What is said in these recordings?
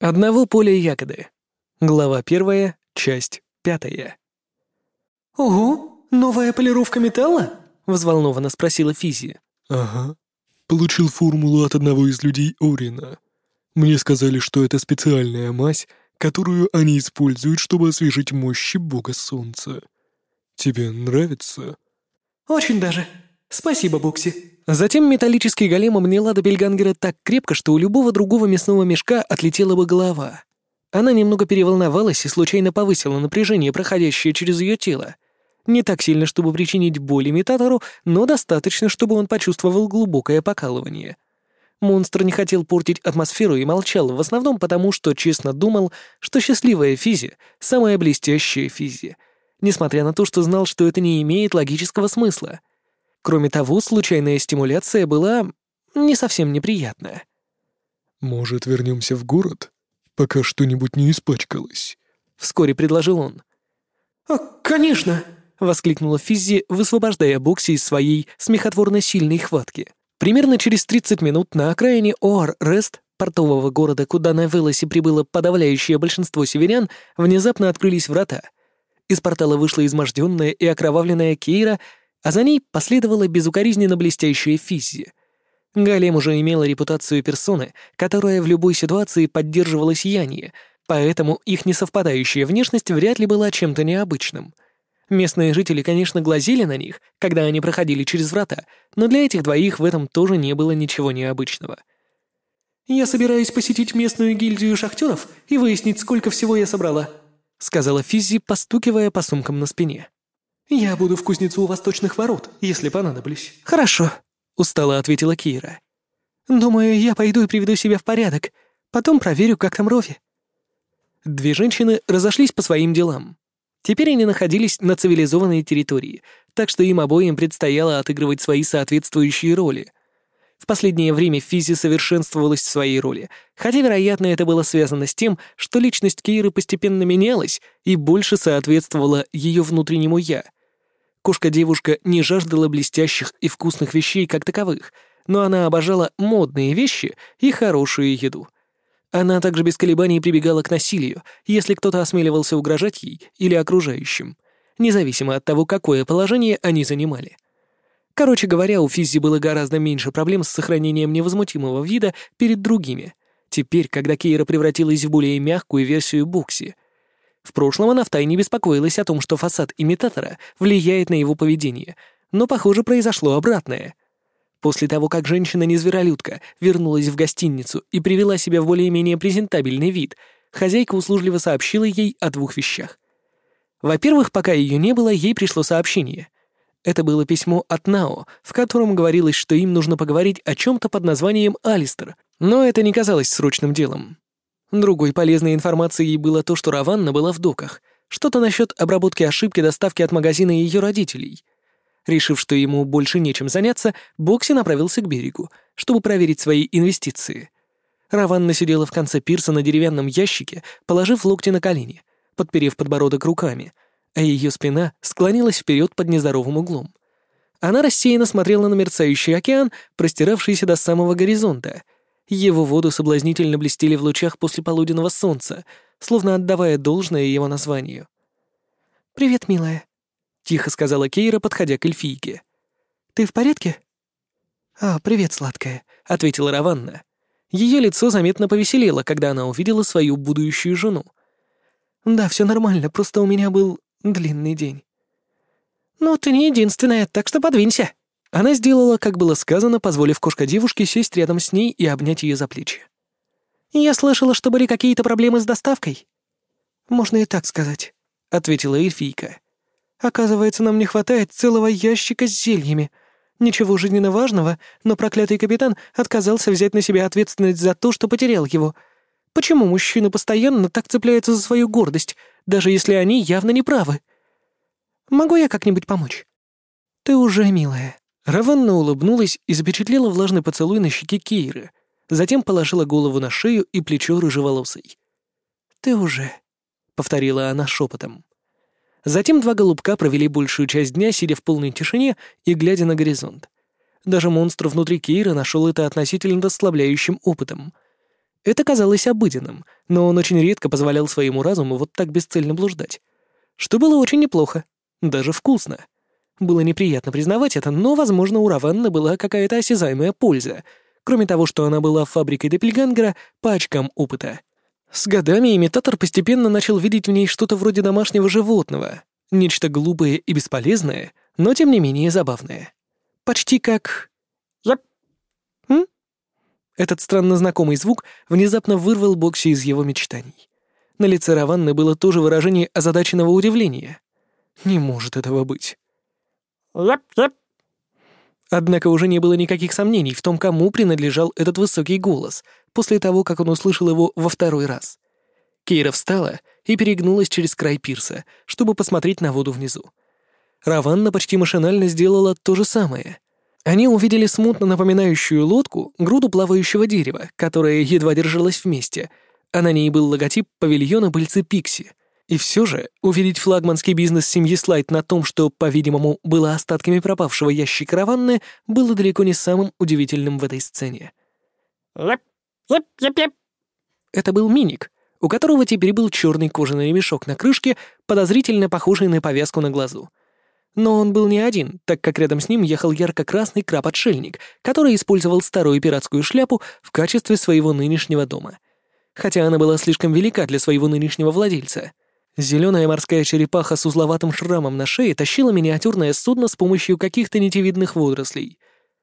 Одного поля ягоды. Глава первая, часть пятая. «Ого, новая полировка металла?» — взволнованно спросила Физи. «Ага. Получил формулу от одного из людей Орина. Мне сказали, что это специальная мазь, которую они используют, чтобы освежить мощи бога солнца. Тебе нравится?» «Очень даже. Спасибо, Бокси». Затем металлический голем обняла Бельгангера так крепко, что у любого другого мясного мешка отлетела бы голова. Она немного переволновалась и случайно повысила напряжение, проходящее через ее тело. Не так сильно, чтобы причинить боль имитатору, но достаточно, чтобы он почувствовал глубокое покалывание. Монстр не хотел портить атмосферу и молчал, в основном потому, что честно думал, что счастливая физи — самая блестящая физи, несмотря на то, что знал, что это не имеет логического смысла. Кроме того, случайная стимуляция была не совсем неприятная. «Может, вернемся в город, пока что-нибудь не испачкалось?» — вскоре предложил он. «А, конечно!» — воскликнула Физзи, высвобождая Бокси из своей смехотворно сильной хватки. Примерно через 30 минут на окраине Оар-Рест, портового города, куда на Велосе прибыло подавляющее большинство северян, внезапно открылись врата. Из портала вышла изможденная и окровавленная Кейра а за ней последовала безукоризненно блестящая Физзи. Галем уже имела репутацию персоны, которая в любой ситуации поддерживала сияние, поэтому их несовпадающая внешность вряд ли была чем-то необычным. Местные жители, конечно, глазели на них, когда они проходили через врата, но для этих двоих в этом тоже не было ничего необычного. «Я собираюсь посетить местную гильдию шахтеров и выяснить, сколько всего я собрала», — сказала Физзи, постукивая по сумкам на спине. «Я буду в кузнецу у восточных ворот, если понадоблюсь». «Хорошо», — устало ответила Кира. «Думаю, я пойду и приведу себя в порядок. Потом проверю, как там Рови». Две женщины разошлись по своим делам. Теперь они находились на цивилизованной территории, так что им обоим предстояло отыгрывать свои соответствующие роли. В последнее время Физи совершенствовалась в своей роли, хотя, вероятно, это было связано с тем, что личность Кейры постепенно менялась и больше соответствовала ее внутреннему «я», Кошка-девушка не жаждала блестящих и вкусных вещей как таковых, но она обожала модные вещи и хорошую еду. Она также без колебаний прибегала к насилию, если кто-то осмеливался угрожать ей или окружающим, независимо от того, какое положение они занимали. Короче говоря, у Физзи было гораздо меньше проблем с сохранением невозмутимого вида перед другими. Теперь, когда Кейра превратилась в более мягкую версию Букси — в прошлом она втайне беспокоилась о том, что фасад имитатора влияет на его поведение, но, похоже, произошло обратное. После того, как женщина-незверолюдка вернулась в гостиницу и привела себя в более-менее презентабельный вид, хозяйка услужливо сообщила ей о двух вещах. Во-первых, пока ее не было, ей пришло сообщение. Это было письмо от Нао, в котором говорилось, что им нужно поговорить о чем-то под названием Алистер, но это не казалось срочным делом. Другой полезной информацией было то, что Раванна была в доках. Что-то насчет обработки ошибки доставки от магазина ее родителей. Решив, что ему больше нечем заняться, Бокси направился к берегу, чтобы проверить свои инвестиции. Раванна сидела в конце пирса на деревянном ящике, положив локти на колени, подперев подбородок руками, а ее спина склонилась вперед под нездоровым углом. Она рассеянно смотрела на мерцающий океан, простиравшийся до самого горизонта — его воды соблазнительно блестели в лучах после полуденного солнца, словно отдавая должное его названию. «Привет, милая», — тихо сказала Кейра, подходя к эльфийке. «Ты в порядке?» «А, привет, сладкая», — ответила Раванна. Ее лицо заметно повеселело, когда она увидела свою будущую жену. «Да, все нормально, просто у меня был длинный день». «Ну, ты не единственная, так что подвинься», она сделала, как было сказано, позволив кошка-девушке сесть рядом с ней и обнять ее за плечи. «Я слышала, что были какие-то проблемы с доставкой». «Можно и так сказать», — ответила эльфийка. «Оказывается, нам не хватает целого ящика с зельями. Ничего жизненно важного, но проклятый капитан отказался взять на себя ответственность за то, что потерял его. Почему мужчины постоянно так цепляются за свою гордость, даже если они явно не правы? Могу я как-нибудь помочь?» «Ты уже, милая», Раванна улыбнулась и запечатлела влажный поцелуй на щеке Кейры, затем положила голову на шею и плечо рыжеволосой. «Ты уже», — повторила она шепотом. Затем два голубка провели большую часть дня, сидя в полной тишине и глядя на горизонт. Даже монстр внутри Кейры нашел это относительно расслабляющим опытом. Это казалось обыденным, но он очень редко позволял своему разуму вот так бесцельно блуждать. Что было очень неплохо, даже вкусно. Было неприятно признавать это, но, возможно, у Раванны была какая-то осязаемая польза, кроме того, что она была фабрикой Деппельгангера по очкам опыта. С годами имитатор постепенно начал видеть в ней что-то вроде домашнего животного, нечто глупое и бесполезное, но тем не менее забавное. Почти как... Яп. М? Этот странно знакомый звук внезапно вырвал Бокси из его мечтаний. На лице Раванны было тоже выражение озадаченного удивления. Не может этого быть. Яп-яп. Однако уже не было никаких сомнений в том, кому принадлежал этот высокий голос, после того, как он услышал его во второй раз. Кейра встала и перегнулась через край пирса, чтобы посмотреть на воду внизу. Раванна почти машинально сделала то же самое. Они увидели смутно напоминающую лодку, груду плавающего дерева, которая едва держалась вместе, а на ней был логотип павильона пыльцы Пикси. И все же увидеть флагманский бизнес семьи Слайд на том, что, по-видимому, было остатками пропавшего ящика Раванны, было далеко не самым удивительным в этой сцене. Яп. Яп-яп-яп. Это был миник, у которого теперь был черный кожаный ремешок на крышке, подозрительно похожий на повязку на глазу. Но он был не один, так как рядом с ним ехал ярко-красный краб-отшельник, который использовал старую пиратскую шляпу в качестве своего нынешнего дома. Хотя она была слишком велика для своего нынешнего владельца. Зеленая морская черепаха с узловатым шрамом на шее тащила миниатюрное судно с помощью каких-то нитевидных водорослей.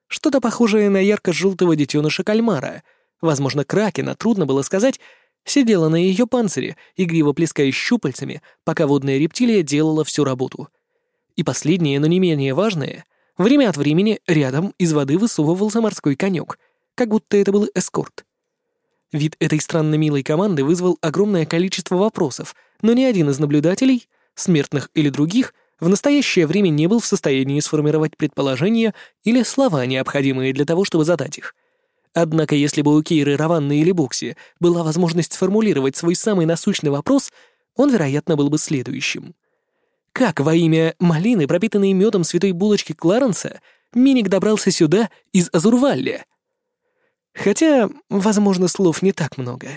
Что-то похожее на ярко-желтого детеныша кальмара. Возможно, кракена, трудно было сказать, сидела на ее панцире, игриво плеская щупальцами, пока водная рептилия делала всю работу. И последнее, но не менее важное, время от времени рядом из воды высовывался морской конек, как будто это был эскорт. Вид этой странно милой команды вызвал огромное количество вопросов, но ни один из наблюдателей, смертных или других, в настоящее время не был в состоянии сформировать предположения или слова, необходимые для того, чтобы задать их. Однако, если бы у Кейры, Раванны или Бокси была возможность сформулировать свой самый насущный вопрос, он, вероятно, был бы следующим. Как во имя малины, пропитанной медом святой булочки Кларенса, Миник добрался сюда из Азурвалля? Хотя, возможно, слов не так много.